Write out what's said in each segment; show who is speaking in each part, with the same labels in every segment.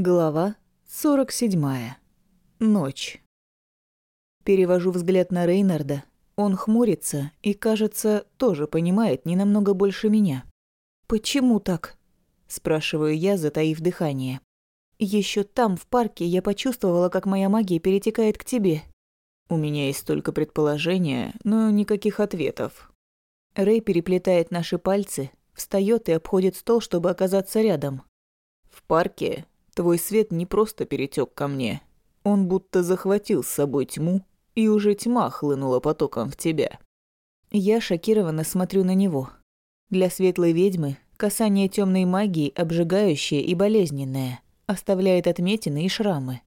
Speaker 1: Глава 47. Ночь. Перевожу взгляд на Рейнарда. Он хмурится и, кажется, тоже понимает не намного больше меня. «Почему так?» – спрашиваю я, затаив дыхание. Еще там, в парке, я почувствовала, как моя магия перетекает к тебе. У меня есть только предположения, но никаких ответов. Рэй переплетает наши пальцы, встает и обходит стол, чтобы оказаться рядом. В парке Твой свет не просто перетек ко мне. Он будто захватил с собой тьму, и уже тьма хлынула потоком в тебя. Я шокированно смотрю на него. Для светлой ведьмы касание темной магии обжигающее и болезненное, оставляет отметины и шрамы.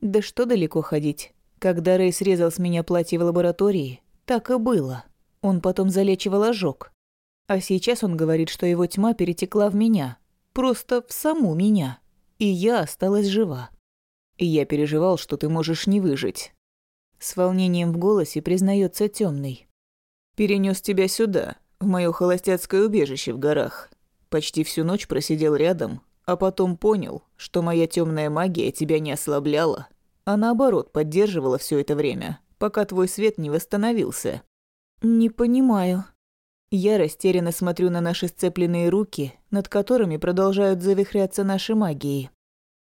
Speaker 1: Да что далеко ходить. Когда Рэй срезал с меня платье в лаборатории, так и было. Он потом залечивал ожог. А сейчас он говорит, что его тьма перетекла в меня. Просто в саму меня и я осталась жива. И я переживал, что ты можешь не выжить. С волнением в голосе признается темный. Перенес тебя сюда, в мое холостяцкое убежище в горах. Почти всю ночь просидел рядом, а потом понял, что моя темная магия тебя не ослабляла, а наоборот поддерживала все это время, пока твой свет не восстановился. Не понимаю. Я растерянно смотрю на наши сцепленные руки, над которыми продолжают завихряться наши магии.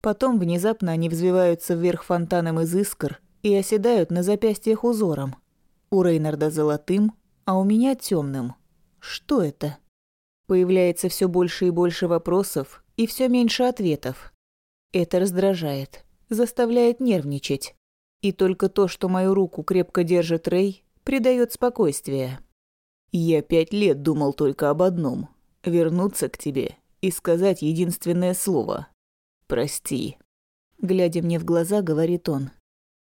Speaker 1: Потом внезапно они взвиваются вверх фонтаном из искр и оседают на запястьях узором. У Рейнарда золотым, а у меня темным. Что это? Появляется все больше и больше вопросов и все меньше ответов. Это раздражает, заставляет нервничать. И только то, что мою руку крепко держит Рей, придает спокойствие. Я пять лет думал только об одном – вернуться к тебе и сказать единственное слово «Прости». Глядя мне в глаза, говорит он.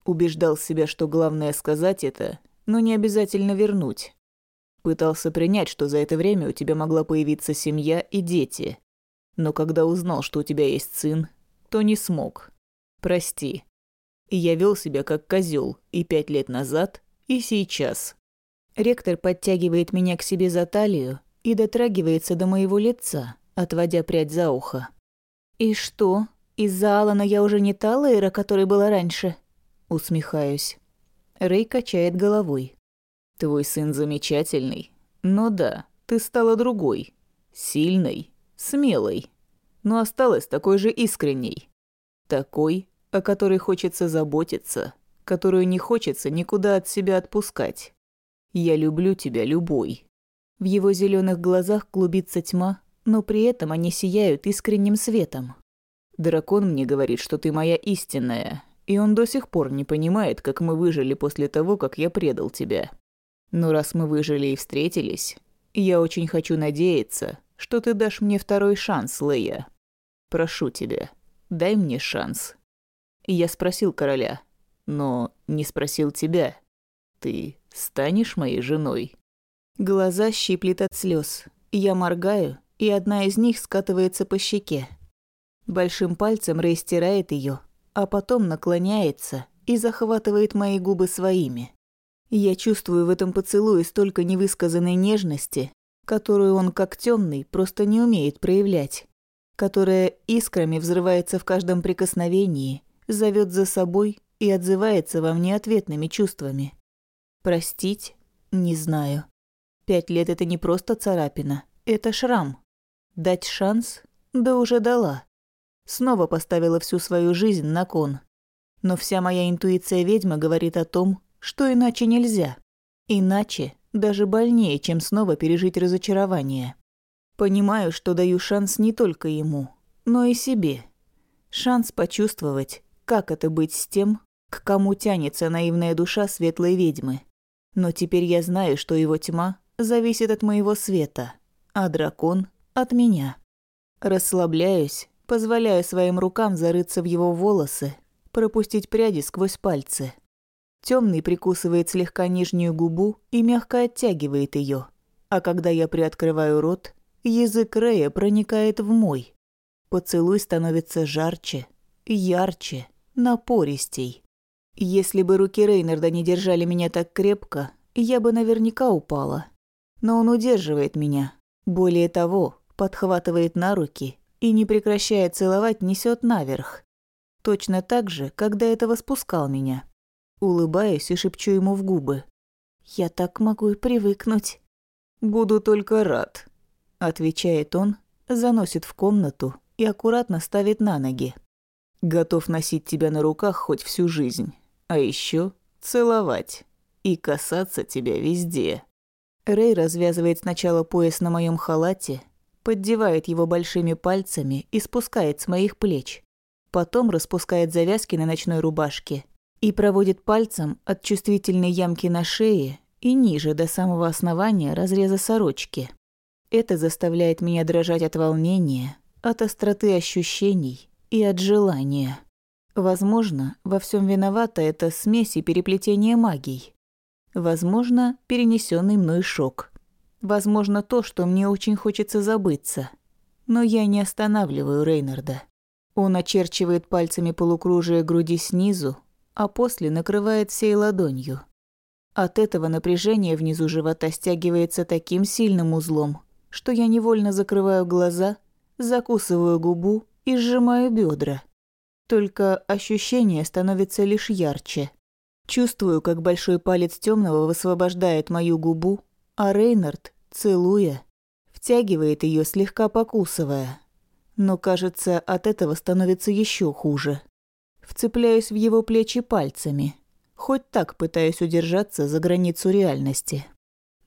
Speaker 1: Убеждал себя, что главное сказать это, но не обязательно вернуть. Пытался принять, что за это время у тебя могла появиться семья и дети. Но когда узнал, что у тебя есть сын, то не смог. Прости. Я вел себя как козел и пять лет назад, и сейчас. Ректор подтягивает меня к себе за талию и дотрагивается до моего лица, отводя прядь за ухо. «И что, из-за Алана я уже не та Лейра, которой была раньше?» Усмехаюсь. Рэй качает головой. «Твой сын замечательный. Но да, ты стала другой. Сильной, смелой. Но осталась такой же искренней. Такой, о которой хочется заботиться, которую не хочется никуда от себя отпускать. Я люблю тебя любой». В его зеленых глазах клубится тьма, но при этом они сияют искренним светом. «Дракон мне говорит, что ты моя истинная, и он до сих пор не понимает, как мы выжили после того, как я предал тебя. Но раз мы выжили и встретились, я очень хочу надеяться, что ты дашь мне второй шанс, Лея. Прошу тебя, дай мне шанс». Я спросил короля, но не спросил тебя. Ты станешь моей женой?» Глаза щиплет от слез. Я моргаю, и одна из них скатывается по щеке. Большим пальцем Рэй стирает ее, а потом наклоняется и захватывает мои губы своими. Я чувствую в этом поцелуе столько невысказанной нежности, которую он, как темный, просто не умеет проявлять, которая искрами взрывается в каждом прикосновении, зовет за собой и отзывается во мне ответными чувствами. Простить? Не знаю. Пять лет – это не просто царапина, это шрам. Дать шанс? Да уже дала. Снова поставила всю свою жизнь на кон. Но вся моя интуиция ведьмы говорит о том, что иначе нельзя. Иначе даже больнее, чем снова пережить разочарование. Понимаю, что даю шанс не только ему, но и себе. Шанс почувствовать, как это быть с тем, к кому тянется наивная душа светлой ведьмы. Но теперь я знаю, что его тьма зависит от моего света, а дракон – от меня. Расслабляюсь, позволяю своим рукам зарыться в его волосы, пропустить пряди сквозь пальцы. Темный прикусывает слегка нижнюю губу и мягко оттягивает ее, а когда я приоткрываю рот, язык Рея проникает в мой. Поцелуй становится жарче, ярче, напористей. Если бы руки Рейнарда не держали меня так крепко, я бы наверняка упала. Но он удерживает меня. Более того, подхватывает на руки и, не прекращая целовать, несет наверх. Точно так же, когда этого спускал меня. Улыбаюсь и шепчу ему в губы. «Я так могу и привыкнуть». «Буду только рад», — отвечает он, заносит в комнату и аккуратно ставит на ноги. «Готов носить тебя на руках хоть всю жизнь, а еще целовать и касаться тебя везде». Рэй развязывает сначала пояс на моем халате, поддевает его большими пальцами и спускает с моих плеч. Потом распускает завязки на ночной рубашке и проводит пальцем от чувствительной ямки на шее и ниже до самого основания разреза сорочки. Это заставляет меня дрожать от волнения, от остроты ощущений и от желания. Возможно, во всем виновата эта смесь и переплетение магий. Возможно, перенесенный мной шок. Возможно, то, что мне очень хочется забыться. Но я не останавливаю Рейнарда. Он очерчивает пальцами полукружие груди снизу, а после накрывает всей ладонью. От этого напряжение внизу живота стягивается таким сильным узлом, что я невольно закрываю глаза, закусываю губу и сжимаю бедра. Только ощущение становится лишь ярче. Чувствую, как большой палец темного высвобождает мою губу, а Рейнард, целуя, втягивает ее, слегка покусывая. Но, кажется, от этого становится еще хуже. Вцепляюсь в его плечи пальцами. Хоть так пытаюсь удержаться за границу реальности.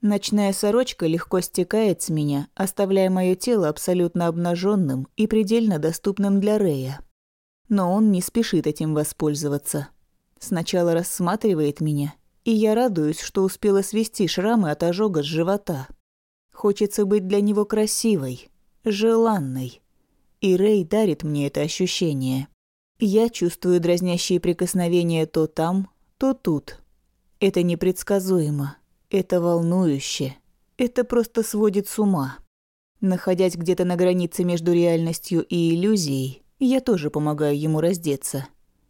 Speaker 1: Ночная сорочка легко стекает с меня, оставляя мое тело абсолютно обнаженным и предельно доступным для Рея. Но он не спешит этим воспользоваться. Сначала рассматривает меня, и я радуюсь, что успела свести шрамы от ожога с живота. Хочется быть для него красивой, желанной. И Рэй дарит мне это ощущение. Я чувствую дразнящие прикосновения то там, то тут. Это непредсказуемо, это волнующе, это просто сводит с ума. Находясь где-то на границе между реальностью и иллюзией, я тоже помогаю ему раздеться.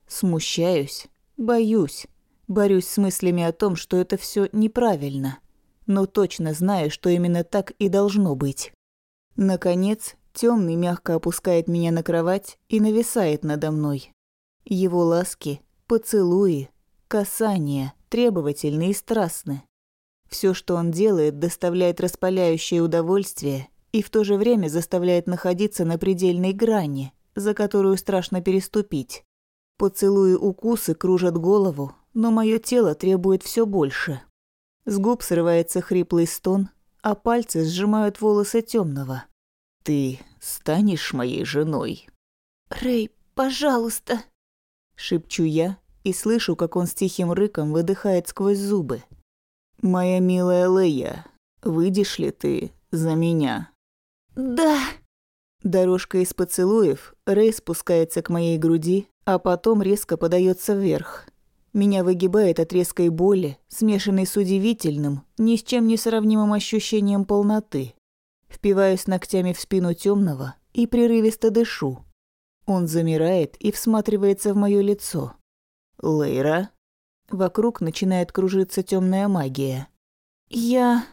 Speaker 1: Смущаюсь, Боюсь. Борюсь с мыслями о том, что это все неправильно. Но точно знаю, что именно так и должно быть. Наконец, темный мягко опускает меня на кровать и нависает надо мной. Его ласки, поцелуи, касания требовательны и страстны. Все, что он делает, доставляет распаляющее удовольствие и в то же время заставляет находиться на предельной грани, за которую страшно переступить. Поцелуи укусы кружат голову, но мое тело требует все больше. С губ срывается хриплый стон, а пальцы сжимают волосы темного. «Ты станешь моей женой?»
Speaker 2: «Рэй, пожалуйста!»
Speaker 1: Шепчу я и слышу, как он с тихим рыком выдыхает сквозь зубы. «Моя милая Лея, выйдешь ли ты за меня?»
Speaker 2: «Да!»
Speaker 1: Дорожка из поцелуев, Рэй спускается к моей груди, а потом резко подается вверх. Меня выгибает от резкой боли, смешанной с удивительным, ни с чем не сравнимым ощущением полноты. Впиваюсь ногтями в спину темного и прерывисто дышу. Он замирает и всматривается в мое лицо. «Лейра?» Вокруг начинает кружиться темная магия.
Speaker 2: «Я...»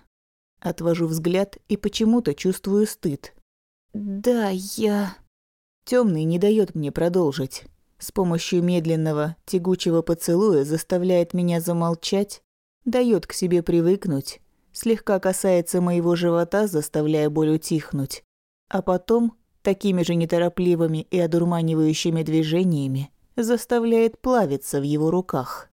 Speaker 1: Отвожу взгляд и почему-то чувствую стыд.
Speaker 2: «Да, я...»
Speaker 1: Темный не дает мне продолжить с помощью медленного, тягучего поцелуя заставляет меня замолчать, дает к себе привыкнуть, слегка касается моего живота, заставляя боль утихнуть, а потом такими же неторопливыми и одурманивающими движениями заставляет плавиться в его руках.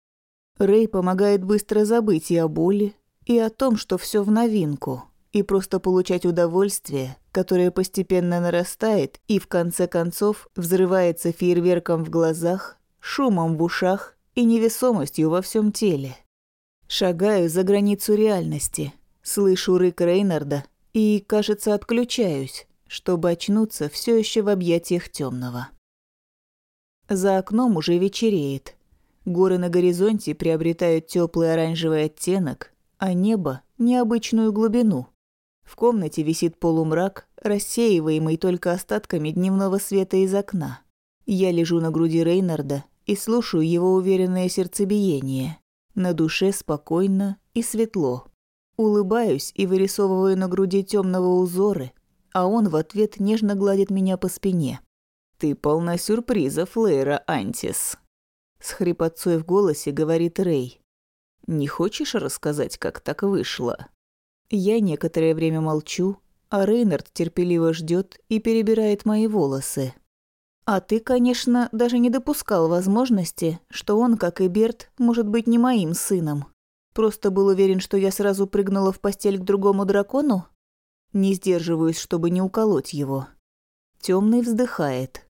Speaker 1: Рэй помогает быстро забыть и о боли, и о том, что все в новинку, и просто получать удовольствие, которое постепенно нарастает и в конце концов взрывается фейерверком в глазах, шумом в ушах и невесомостью во всем теле. Шагаю за границу реальности, слышу рык Рейнарда и, кажется, отключаюсь, чтобы очнуться все еще в объятиях темного. За окном уже вечереет. Горы на горизонте приобретают теплый оранжевый оттенок, а небо – необычную глубину. В комнате висит полумрак, рассеиваемый только остатками дневного света из окна. Я лежу на груди Рейнарда и слушаю его уверенное сердцебиение. На душе спокойно и светло. Улыбаюсь и вырисовываю на груди темного узоры, а он в ответ нежно гладит меня по спине. «Ты полна сюрпризов, Лейра Антис», — с хрипотцой в голосе говорит Рэй. «Не хочешь рассказать, как так вышло?» Я некоторое время молчу, а Рейнард терпеливо ждет и перебирает мои волосы. А ты, конечно, даже не допускал возможности, что он, как и Берт, может быть не моим сыном. Просто был уверен, что я сразу прыгнула в постель к другому дракону? Не сдерживаюсь, чтобы не уколоть его. Темный вздыхает.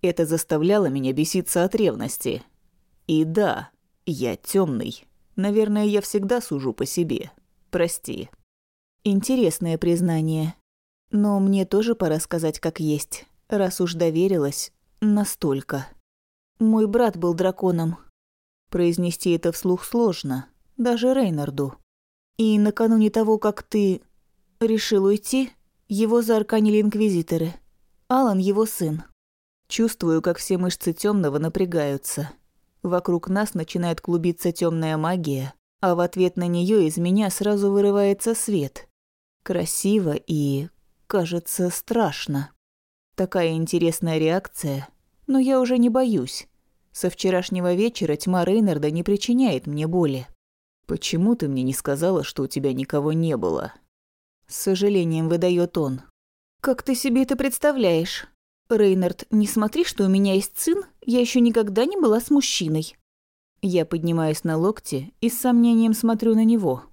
Speaker 1: Это заставляло меня беситься от ревности. И да, я темный. Наверное, я всегда сужу по себе. Прости. Интересное признание. Но мне тоже пора сказать, как есть, раз уж доверилась настолько. Мой брат был драконом. Произнести это вслух сложно, даже Рейнарду. И накануне того, как ты решил уйти, его заарканили инквизиторы. Алан его сын. Чувствую, как все мышцы темного напрягаются. Вокруг нас начинает клубиться темная магия, а в ответ на нее из меня сразу вырывается свет. Красиво и, кажется, страшно. Такая интересная реакция, но я уже не боюсь. Со вчерашнего вечера тьма Рейнарда не причиняет мне боли. «Почему ты мне не сказала, что у тебя никого не было?» С сожалением выдает он. «Как ты себе это представляешь? Рейнард, не смотри, что у меня есть сын, я еще никогда не была с мужчиной». Я поднимаюсь на локте и с сомнением смотрю на него.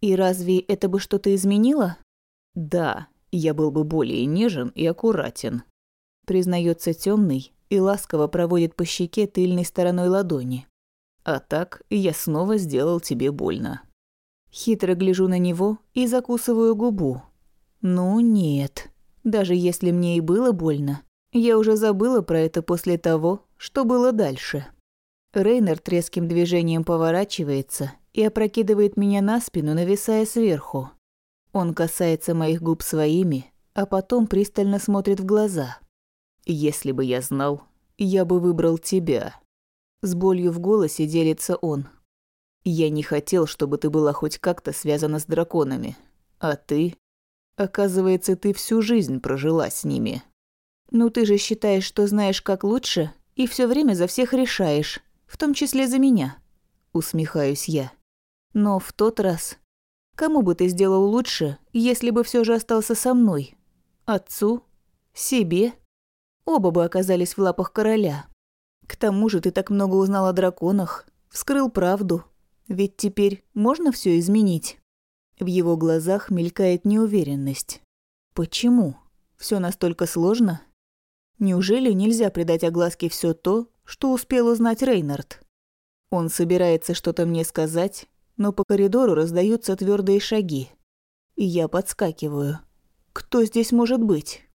Speaker 1: И разве это бы что-то изменило? Да, я был бы более нежен и аккуратен. Признается темный и ласково проводит по щеке тыльной стороной ладони. А так я снова сделал тебе больно. Хитро гляжу на него и закусываю губу. Ну нет, даже если мне и было больно, я уже забыла про это после того, что было дальше. Рейнер резким движением поворачивается и опрокидывает меня на спину, нависая сверху. Он касается моих губ своими, а потом пристально смотрит в глаза. «Если бы я знал, я бы выбрал тебя». С болью в голосе делится он. «Я не хотел, чтобы ты была хоть как-то связана с драконами. А ты? Оказывается, ты всю жизнь прожила с ними». «Ну ты же считаешь, что знаешь как лучше, и все время за всех решаешь, в том числе за меня», — усмехаюсь я. Но в тот раз... Кому бы ты сделал лучше, если бы все же остался со мной? Отцу? Себе? Оба бы оказались в лапах короля. К тому же ты так много узнал о драконах, вскрыл правду. Ведь теперь можно все изменить. В его глазах мелькает неуверенность. Почему? Все настолько сложно? Неужели нельзя придать огласке все то, что успел узнать Рейнард? Он собирается что-то мне сказать, но по коридору раздаются твердые шаги. И я подскакиваю. Кто здесь может быть?